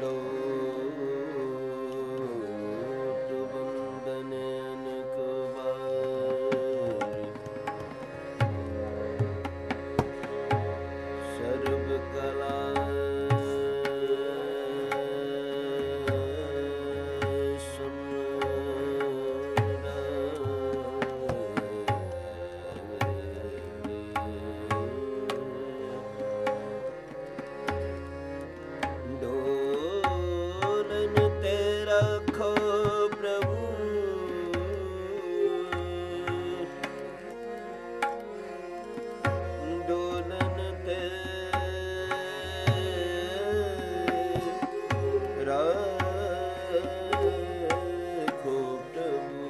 Lord. ਰੱਖੋ ਪ੍ਰਭੂ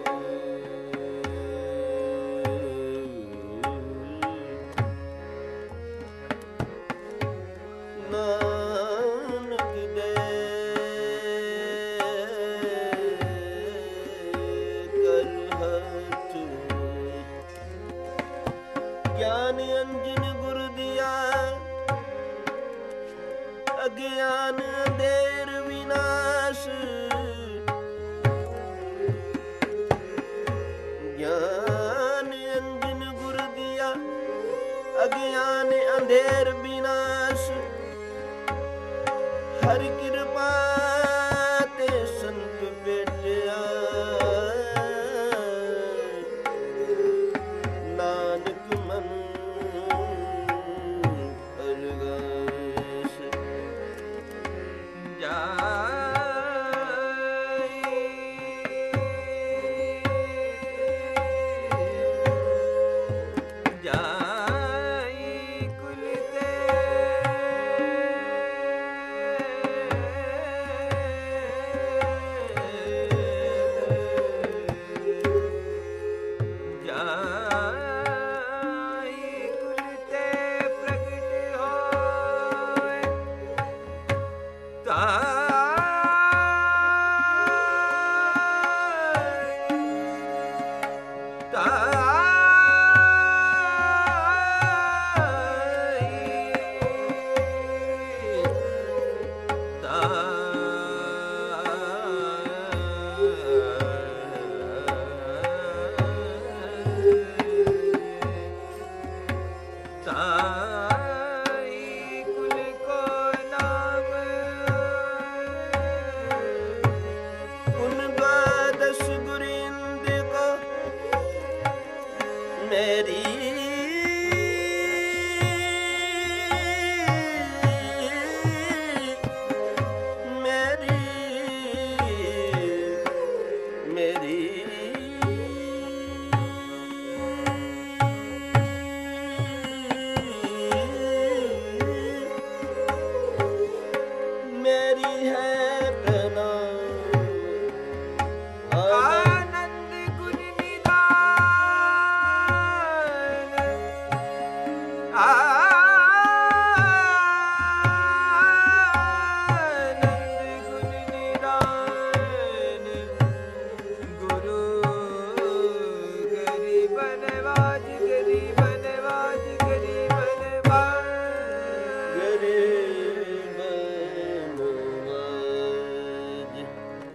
ਨਾਨਕ ਦੇ ਕਰ ਹੱਥ ਗਿਆਨ ਅੰਜਨ ਗੁਰ ਦਿਆ ਅਗਿਆਨ ਅੰਧੇਰ ਗਿਆਨ ਅੰਜਨ ਗੁਰ ਦਿਆ ਅਗਿਆਨ ਅੰਧੇਰ ਵਿਨਾਸ਼ ਹਰ ਕਿਰਪਾ Ready.